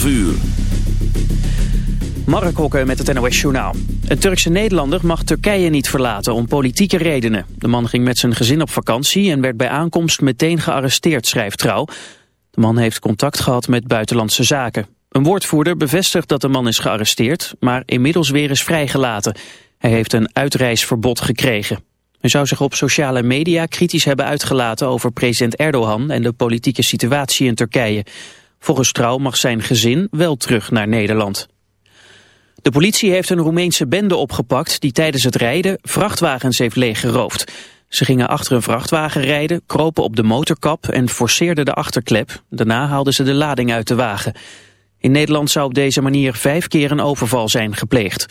12 uur. Mark Hokker met het NOS Journaal. Een Turkse Nederlander mag Turkije niet verlaten om politieke redenen. De man ging met zijn gezin op vakantie en werd bij aankomst meteen gearresteerd, schrijft Trouw. De man heeft contact gehad met buitenlandse zaken. Een woordvoerder bevestigt dat de man is gearresteerd, maar inmiddels weer is vrijgelaten. Hij heeft een uitreisverbod gekregen. Hij zou zich op sociale media kritisch hebben uitgelaten over president Erdogan en de politieke situatie in Turkije. Volgens Trouw mag zijn gezin wel terug naar Nederland. De politie heeft een Roemeense bende opgepakt die tijdens het rijden vrachtwagens heeft leeggeroofd. Ze gingen achter een vrachtwagen rijden, kropen op de motorkap en forceerden de achterklep. Daarna haalden ze de lading uit de wagen. In Nederland zou op deze manier vijf keer een overval zijn gepleegd.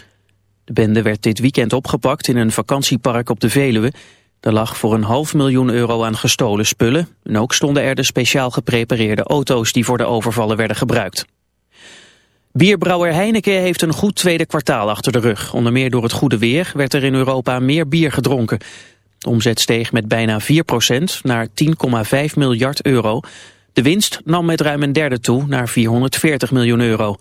De bende werd dit weekend opgepakt in een vakantiepark op de Veluwe. Er lag voor een half miljoen euro aan gestolen spullen. En ook stonden er de speciaal geprepareerde auto's die voor de overvallen werden gebruikt. Bierbrouwer Heineken heeft een goed tweede kwartaal achter de rug. Onder meer door het goede weer werd er in Europa meer bier gedronken. De omzet steeg met bijna 4% naar 10,5 miljard euro. De winst nam met ruim een derde toe naar 440 miljoen euro.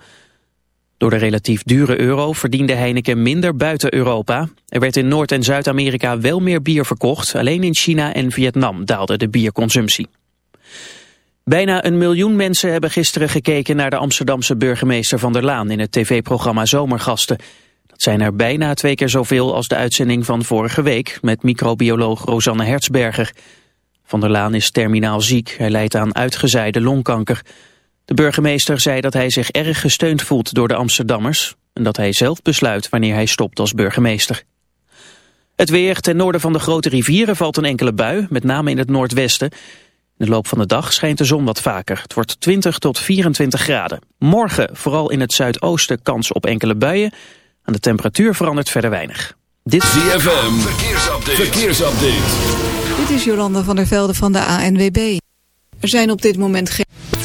Door de relatief dure euro verdiende Heineken minder buiten Europa. Er werd in Noord- en Zuid-Amerika wel meer bier verkocht. Alleen in China en Vietnam daalde de bierconsumptie. Bijna een miljoen mensen hebben gisteren gekeken naar de Amsterdamse burgemeester Van der Laan in het tv-programma Zomergasten. Dat zijn er bijna twee keer zoveel als de uitzending van vorige week met microbioloog Rosanne Hertzberger. Van der Laan is terminaal ziek, hij lijdt aan uitgezaaide longkanker. De burgemeester zei dat hij zich erg gesteund voelt door de Amsterdammers en dat hij zelf besluit wanneer hij stopt als burgemeester. Het weer ten noorden van de grote rivieren valt een enkele bui, met name in het noordwesten. In de loop van de dag schijnt de zon wat vaker. Het wordt 20 tot 24 graden. Morgen vooral in het zuidoosten kans op enkele buien. Aan de temperatuur verandert verder weinig. Dit ZFM, verkeersupdate. verkeersupdate. Dit is Jolanda van der Velde van de ANWB. Er zijn op dit moment geen...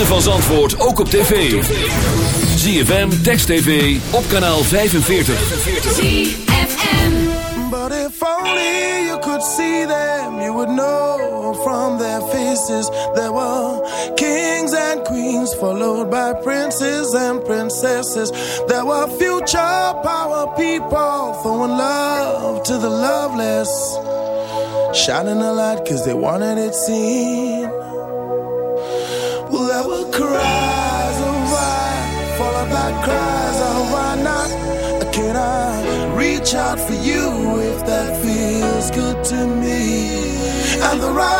ritme van Zandvoort ook op tv. ZFM, Text TV, op kanaal 45. ZFM But if only you could see them, you would know from their faces. There were kings and queens, followed by princes and princesses. There were future power people, throwing love to the loveless. Shining a light cause they wanted it seen. The riders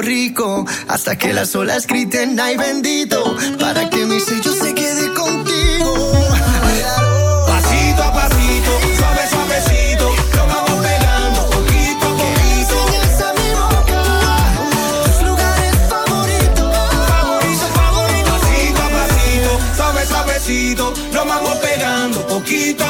Puerto Rico hasta que las olas griten ay bendito para que mi sello se quede contigo. Pasito a pasito, suave, suavecito, nos vamos pegando poquito a poquito. Enseñas a mi boca tus lugares favoritos. Favorito, favorito, pasito a pasito, suave, suavecito, nos vamos pegando poquito a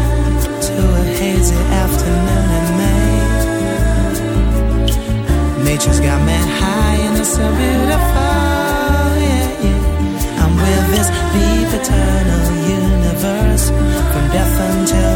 Nature's got me high and it's so beautiful. Yeah, yeah. I'm with this deep eternal universe from death until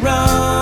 wrong.